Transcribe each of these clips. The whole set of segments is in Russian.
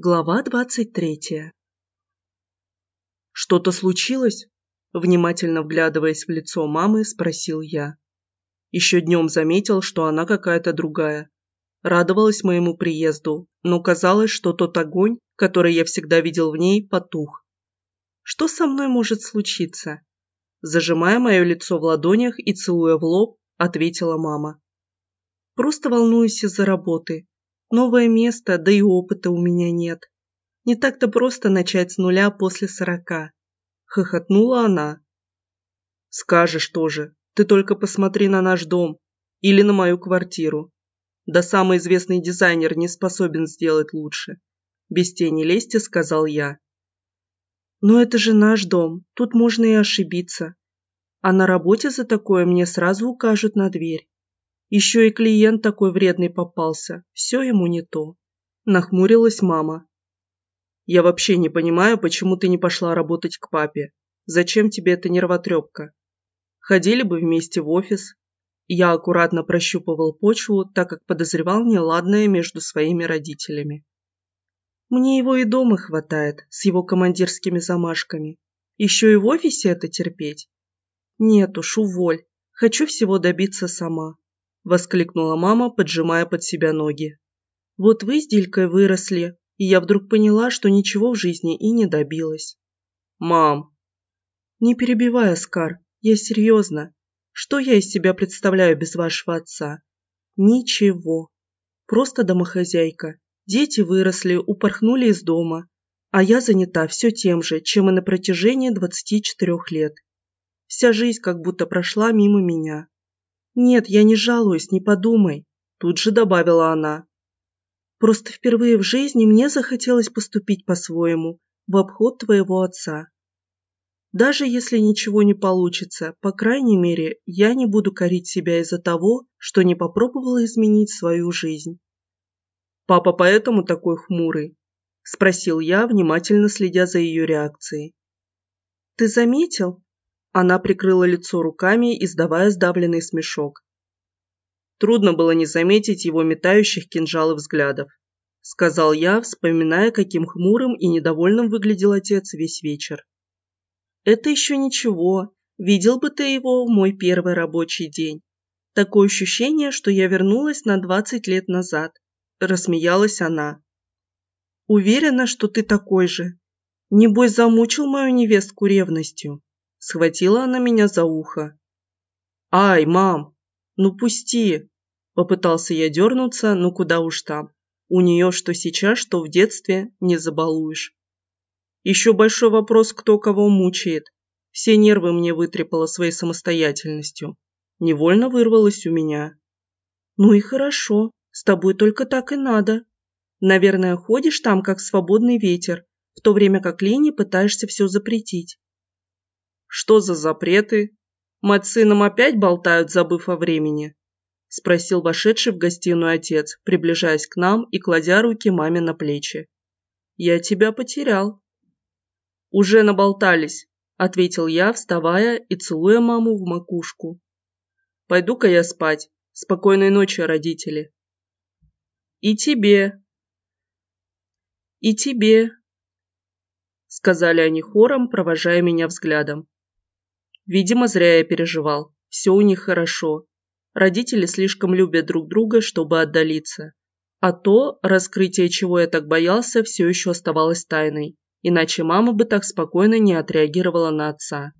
Глава двадцать третья «Что-то случилось?» Внимательно вглядываясь в лицо мамы, спросил я. Еще днем заметил, что она какая-то другая. Радовалась моему приезду, но казалось, что тот огонь, который я всегда видел в ней, потух. Что со мной может случиться? Зажимая мое лицо в ладонях и целуя в лоб, ответила мама. Просто волнуюсь из-за работы. Новое место, да и опыта у меня нет. Не так-то просто начать с нуля после сорока. Хохотнула она. Скажешь тоже, ты только посмотри на наш дом или на мою квартиру. Да самый известный дизайнер не способен сделать лучше. Без тени лести сказал я. Но это же наш дом, тут можно и ошибиться. А на работе за такое мне сразу укажут на дверь. Еще и клиент такой вредный попался, все ему не то. Нахмурилась мама. Я вообще не понимаю, почему ты не пошла работать к папе. Зачем тебе эта нервотрепка? Ходили бы вместе в офис. Я аккуратно прощупывал почву, так как подозревал неладное между своими родителями. Мне его и дома хватает, с его командирскими замашками. Еще и в офисе это терпеть? Нет уж, уволь. Хочу всего добиться сама. Воскликнула мама, поджимая под себя ноги. Вот вы с Дилькой выросли, и я вдруг поняла, что ничего в жизни и не добилась. Мам. Не перебивай, Оскар, я серьезно. Что я из себя представляю без вашего отца? Ничего. Просто домохозяйка, Дети выросли, упорхнули из дома, а я занята все тем же, чем и на протяжении 24 лет. Вся жизнь как будто прошла мимо меня. Нет, я не жалуюсь, не подумай, тут же добавила она. Просто впервые в жизни мне захотелось поступить по-своему, в обход твоего отца. Даже если ничего не получится, по крайней мере, я не буду корить себя из-за того, что не попробовала изменить свою жизнь. «Папа поэтому такой хмурый?» – спросил я, внимательно следя за ее реакцией. «Ты заметил?» Она прикрыла лицо руками, издавая сдавленный смешок. Трудно было не заметить его метающих кинжалы взглядов, сказал я, вспоминая, каким хмурым и недовольным выглядел отец весь вечер. Это еще ничего, видел бы ты его в мой первый рабочий день. Такое ощущение, что я вернулась на двадцать лет назад. – рассмеялась она. «Уверена, что ты такой же. Небось, замучил мою невестку ревностью». Схватила она меня за ухо. «Ай, мам, ну пусти!» Попытался я дернуться, но куда уж там. У нее что сейчас, что в детстве не забалуешь. Еще большой вопрос, кто кого мучает. Все нервы мне вытрепала своей самостоятельностью. Невольно вырвалось у меня. Ну и хорошо. С тобой только так и надо. Наверное, ходишь там, как свободный ветер, в то время как Лене пытаешься все запретить. Что за запреты? Мать с сыном опять болтают, забыв о времени? Спросил вошедший в гостиную отец, приближаясь к нам и кладя руки маме на плечи. Я тебя потерял. Уже наболтались, ответил я, вставая и целуя маму в макушку. Пойду-ка я спать. Спокойной ночи, родители. «И тебе!» «И тебе!» Сказали они хором, провожая меня взглядом. Видимо, зря я переживал. Все у них хорошо. Родители слишком любят друг друга, чтобы отдалиться. А то, раскрытие чего я так боялся, все еще оставалось тайной. Иначе мама бы так спокойно не отреагировала на отца.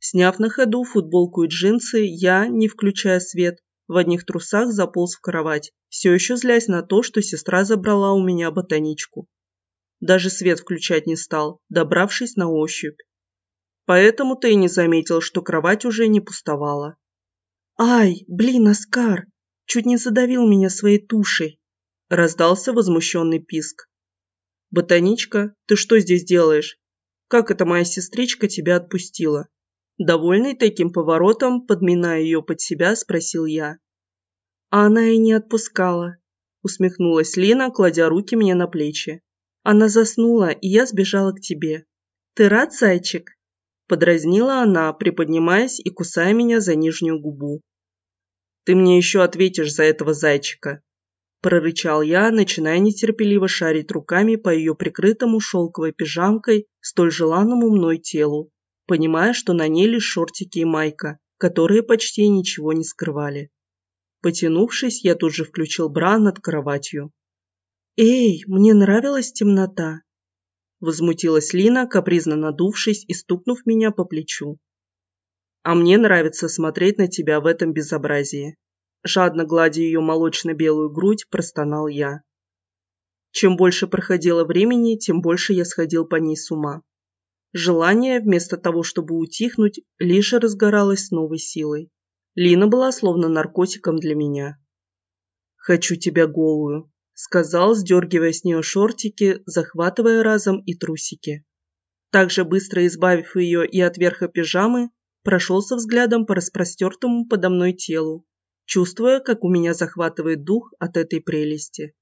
Сняв на ходу футболку и джинсы, я, не включая свет, в одних трусах заполз в кровать, все еще злясь на то, что сестра забрала у меня ботаничку. Даже свет включать не стал, добравшись на ощупь. Поэтому ты и не заметил, что кровать уже не пустовала. «Ай, блин, Оскар! Чуть не задавил меня своей тушей!» Раздался возмущенный писк. «Ботаничка, ты что здесь делаешь? Как это моя сестричка тебя отпустила?» Довольный таким поворотом, подминая ее под себя, спросил я. А она и не отпускала, усмехнулась Лина, кладя руки мне на плечи. Она заснула, и я сбежала к тебе. Ты рад, зайчик? Подразнила она, приподнимаясь и кусая меня за нижнюю губу. Ты мне еще ответишь за этого зайчика. прорычал я, начиная нетерпеливо шарить руками по ее прикрытому шелковой пижамкой столь желанному мной телу, понимая, что на ней лишь шортики и майка, которые почти ничего не скрывали. Потянувшись, я тут же включил бра над кроватью. «Эй, мне нравилась темнота!» Возмутилась Лина, капризно надувшись и стукнув меня по плечу. «А мне нравится смотреть на тебя в этом безобразии», Жадно гладя ее молочно-белую грудь, простонал я. Чем больше проходило времени, тем больше я сходил по ней с ума. Желание, вместо того, чтобы утихнуть, лишь разгоралось с новой силой. Лина была словно наркотиком для меня. «Хочу тебя голую», — сказал, сдергивая с нее шортики, захватывая разом и трусики. Также быстро избавив ее и от верха пижамы, прошелся взглядом по распростертому подо мной телу, чувствуя, как у меня захватывает дух от этой прелести.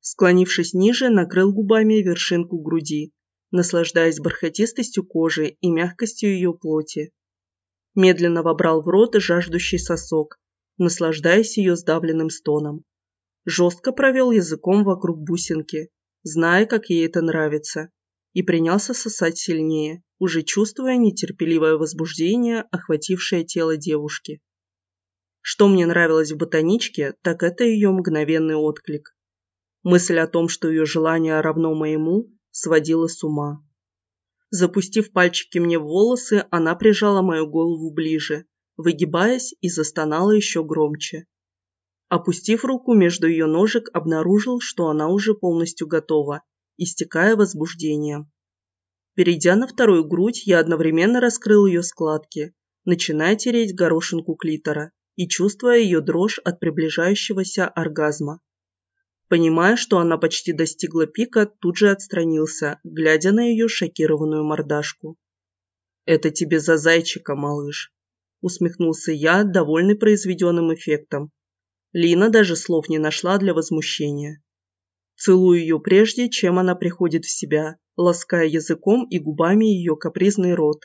Склонившись ниже, накрыл губами вершинку груди, наслаждаясь бархатистостью кожи и мягкостью ее плоти. Медленно вобрал в рот жаждущий сосок, наслаждаясь ее сдавленным стоном. Жестко провел языком вокруг бусинки, зная, как ей это нравится, и принялся сосать сильнее, уже чувствуя нетерпеливое возбуждение, охватившее тело девушки. Что мне нравилось в ботаничке, так это ее мгновенный отклик. Мысль о том, что ее желание равно моему, сводила с ума. Запустив пальчики мне в волосы, она прижала мою голову ближе, выгибаясь и застонала еще громче. Опустив руку между ее ножек, обнаружил, что она уже полностью готова, истекая возбуждением. Перейдя на вторую грудь, я одновременно раскрыл ее складки, начиная тереть горошинку клитора и чувствуя ее дрожь от приближающегося оргазма. Понимая, что она почти достигла пика, тут же отстранился, глядя на ее шокированную мордашку. «Это тебе за зайчика, малыш», – усмехнулся я, довольный произведенным эффектом. Лина даже слов не нашла для возмущения. Целую ее прежде, чем она приходит в себя, лаская языком и губами ее капризный рот.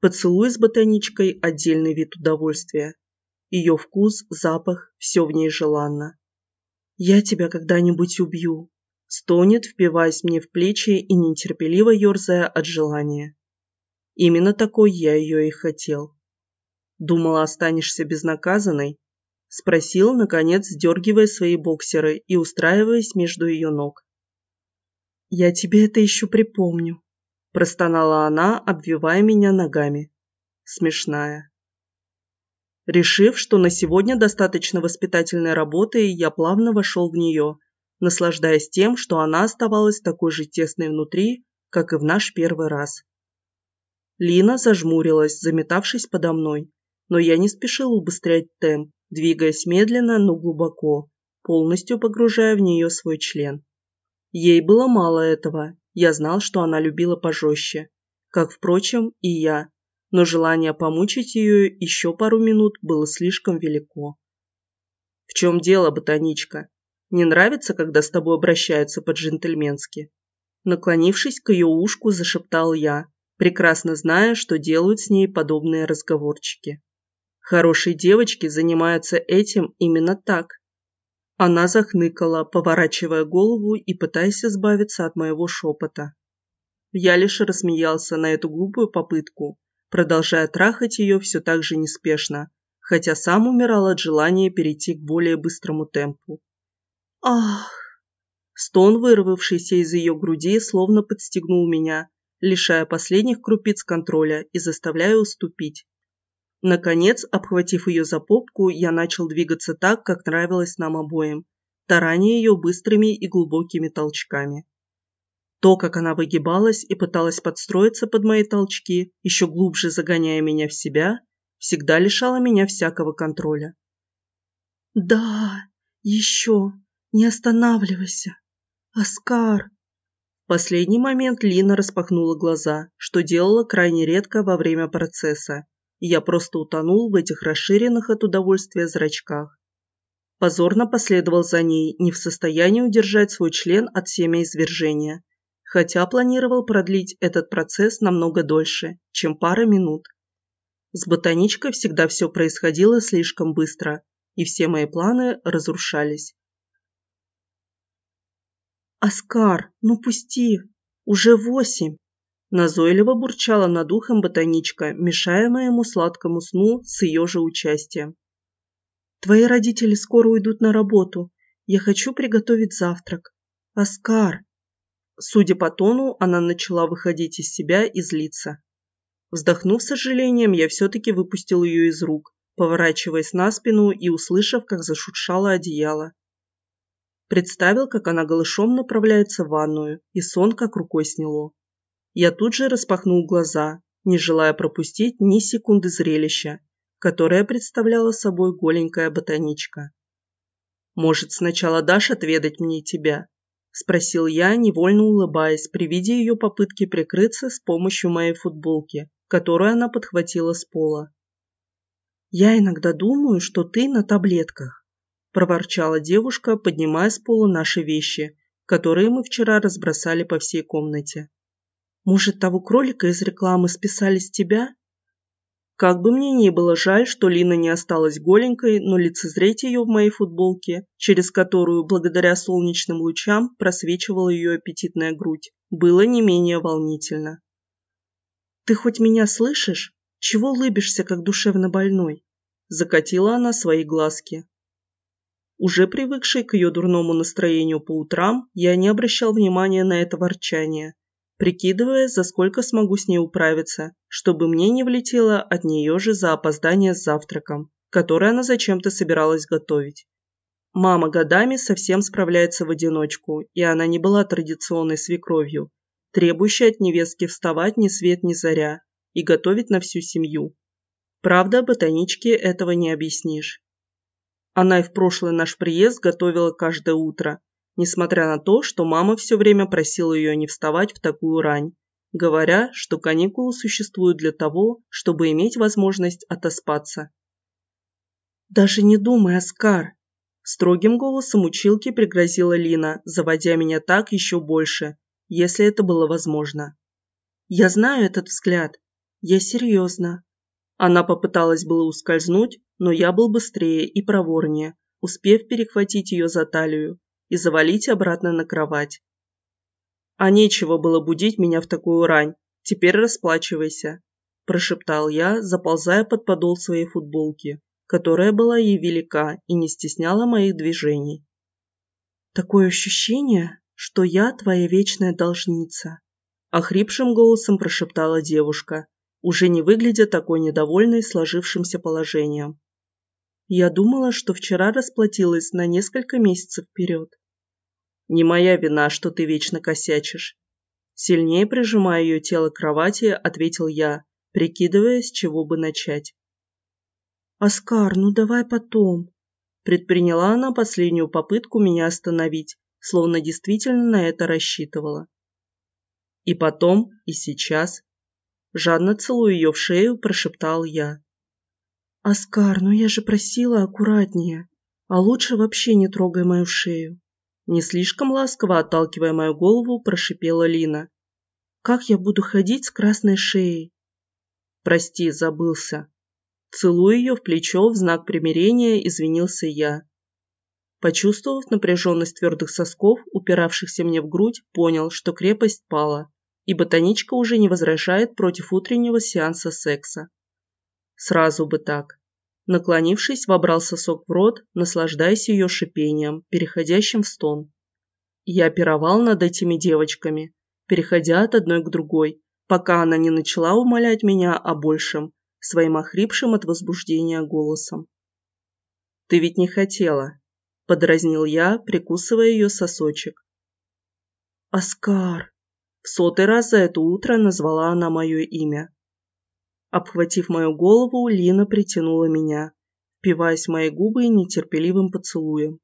Поцелуй с ботаничкой – отдельный вид удовольствия. Ее вкус, запах, все в ней желанно. «Я тебя когда-нибудь убью», – стонет, впиваясь мне в плечи и нетерпеливо ерзая от желания. Именно такой я ее и хотел. «Думала, останешься безнаказанной?» – спросил, наконец, сдергивая свои боксеры и устраиваясь между ее ног. «Я тебе это еще припомню», – простонала она, обвивая меня ногами. Смешная. Решив, что на сегодня достаточно воспитательной работы, я плавно вошел в нее, наслаждаясь тем, что она оставалась такой же тесной внутри, как и в наш первый раз. Лина зажмурилась, заметавшись подо мной, но я не спешил убыстрять темп, двигаясь медленно, но глубоко, полностью погружая в нее свой член. Ей было мало этого, я знал, что она любила пожестче, как, впрочем, и я, но желание помучить ее еще пару минут было слишком велико. «В чем дело, ботаничка? Не нравится, когда с тобой обращаются по-джентльменски?» Наклонившись к ее ушку, зашептал я, прекрасно зная, что делают с ней подобные разговорчики. Хорошие девочки занимаются этим именно так. Она захныкала, поворачивая голову и пытаясь избавиться от моего шепота. Я лишь рассмеялся на эту глупую попытку, продолжая трахать ее все так же неспешно, хотя сам умирал от желания перейти к более быстрому темпу. «Ах!» Стон, вырвавшийся из ее груди, словно подстегнул меня, лишая последних крупиц контроля и заставляя уступить. Наконец, обхватив ее за попку, я начал двигаться так, как нравилось нам обоим, тараня ее быстрыми и глубокими толчками. То, как она выгибалась и пыталась подстроиться под мои толчки, еще глубже загоняя меня в себя, всегда лишало меня всякого контроля. «Да, еще, не останавливайся, Оскар!» В последний момент Лина распахнула глаза, что делала крайне редко во время процесса, я просто утонул в этих расширенных от удовольствия зрачках. Позорно последовал за ней, не в состоянии удержать свой член от семяизвержения, хотя планировал продлить этот процесс намного дольше, чем пара минут. С ботаничкой всегда все происходило слишком быстро, и все мои планы разрушались, «Оскар, ну пусти! Уже восемь!» Назойливо бурчала над ухом ботаничка, мешая моему сладкому сну с ее же участием. «Твои родители скоро уйдут на работу. Я хочу приготовить завтрак. Оскар!» Судя по тону, она начала выходить из себя и злиться. Вздохнув с сожалением, я все-таки выпустил ее из рук, поворачиваясь на спину и услышав, как зашуршало одеяло. Представил, как она голышом направляется в ванную, и сон как рукой сняло. Я тут же распахнул глаза, не желая пропустить ни секунды зрелища, которое представляла собой голенькая ботаничка. «Может, сначала дашь отведать мне тебя?» – спросил я, невольно улыбаясь при виде ее попытки прикрыться с помощью моей футболки, которую она подхватила с пола. «Я иногда думаю, что ты на таблетках», – проворчала девушка, поднимая с пола наши вещи, которые мы вчера разбросали по всей комнате. «Может, того кролика из рекламы списали с тебя?» Как бы мне ни было жаль, что Лина не осталась голенькой, но лицезреть ее в моей футболке, через которую, благодаря солнечным лучам, просвечивала ее аппетитная грудь, было не менее волнительно. «Ты хоть меня слышишь? Чего улыбишься, как душевно больной?» Закатила она свои глазки. Уже привыкший к ее дурному настроению по утрам, я не обращал внимания на это ворчание, прикидывая, за сколько смогу с ней управиться, чтобы мне не влетело от нее же за опоздание с завтраком, который она зачем-то собиралась готовить. Мама годами совсем справляется в одиночку, и она не была традиционной свекровью, требующей от невестки вставать ни свет ни заря и готовить на всю семью. Правда, ботаничке этого не объяснишь. Она и в прошлый наш приезд готовила каждое утро, несмотря на то, что мама все время просила ее не вставать в такую рань, говоря, что каникулы существуют для того, чтобы иметь возможность отоспаться. «Даже не думай, Оскар!» Строгим голосом училки пригрозила Лина, заводя меня так еще больше, если это было возможно. «Я знаю этот взгляд. Я серьезно». Она попыталась было ускользнуть, но я был быстрее и проворнее, успев перехватить ее за талию и завалить обратно на кровать. «А нечего было будить меня в такую рань. Теперь расплачивайся», – прошептал я, заползая под подол своей футболки, которая была ей велика и не стесняла моих движений. «Такое ощущение, что я твоя вечная должница», – охрипшим голосом прошептала девушка, уже не выглядя такой недовольной сложившимся положением. Я думала, что вчера расплатилась на несколько месяцев вперед. Не моя вина, что ты вечно косячишь. Сильнее прижимая ее тело к кровати, ответил я, прикидывая, с чего бы начать. «Оскар, ну давай потом!» Предприняла она последнюю попытку меня остановить, словно действительно на это рассчитывала. И потом, и сейчас. Жадно целуя ее в шею, прошептал я. «Оскар, ну я же просила аккуратнее, а лучше вообще не трогай мою шею». Не слишком ласково отталкивая мою голову, прошипела Лина. «Как я буду ходить с красной шеей?» «Прости, забылся». Целуя ее в плечо в знак примирения, извинился я. Почувствовав напряженность твердых сосков, упиравшихся мне в грудь, понял, что крепость пала, и ботаничка уже не возражает против утреннего сеанса секса. Сразу бы так. Наклонившись, вобрал сосок в рот, наслаждаясь ее шипением, переходящим в стон. Я пировал над этими девочками, переходя от одной к другой, пока она не начала умолять меня о большем, своим охрипшим от возбуждения голосом. «Ты ведь не хотела», – подразнил я, прикусывая ее сосочек. «Оскар!» – в сотый раз за это утро назвала она мое имя. Обхватив мою голову, Лина притянула меня, впиваясь в мои губы нетерпеливым поцелуем.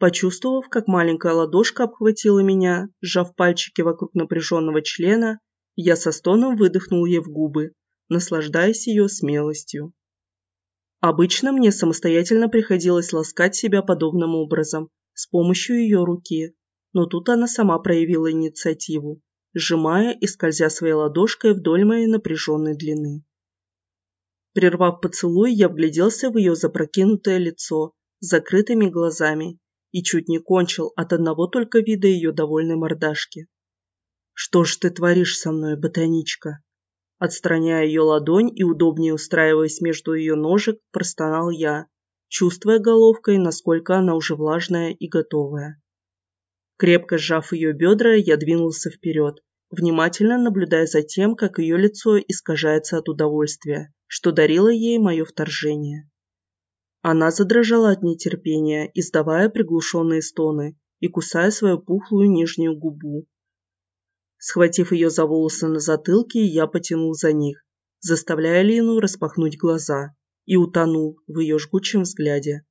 Почувствовав, как маленькая ладошка обхватила меня, сжав пальчики вокруг напряженного члена, я со стоном выдохнул ей в губы, наслаждаясь ее смелостью. Обычно мне самостоятельно приходилось ласкать себя подобным образом, с помощью ее руки, но тут она сама проявила инициативу, сжимая и скользя своей ладошкой вдоль моей напряженной длины. Прервав поцелуй, я вгляделся в ее запрокинутое лицо с закрытыми глазами и чуть не кончил от одного только вида ее довольной мордашки. «Что ж ты творишь со мной, ботаничка?» Отстраняя ее ладонь и удобнее устраиваясь между ее ножек, простонал я, чувствуя головкой, насколько она уже влажная и готовая. Крепко сжав ее бедра, я двинулся вперед, внимательно наблюдая за тем, как ее лицо искажается от удовольствия, что дарило ей мое вторжение. Она задрожала от нетерпения, издавая приглушенные стоны и кусая свою пухлую нижнюю губу. Схватив ее за волосы на затылке, я потянул за них, заставляя Лину распахнуть глаза, и утонул в ее жгучем взгляде.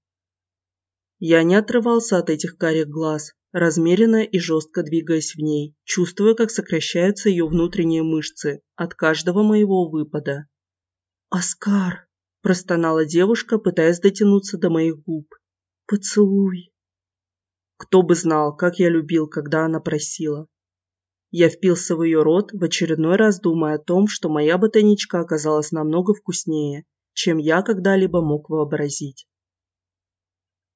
Я не отрывался от этих карих глаз, размеренно и жестко двигаясь в ней, чувствуя, как сокращаются ее внутренние мышцы от каждого моего выпада. «Оскар!» – простонала девушка, пытаясь дотянуться до моих губ. «Поцелуй!» Кто бы знал, как я любил, когда она просила. Я впился в ее рот, в очередной раз думая о том, что моя ботаничка оказалась намного вкуснее, чем я когда-либо мог вообразить.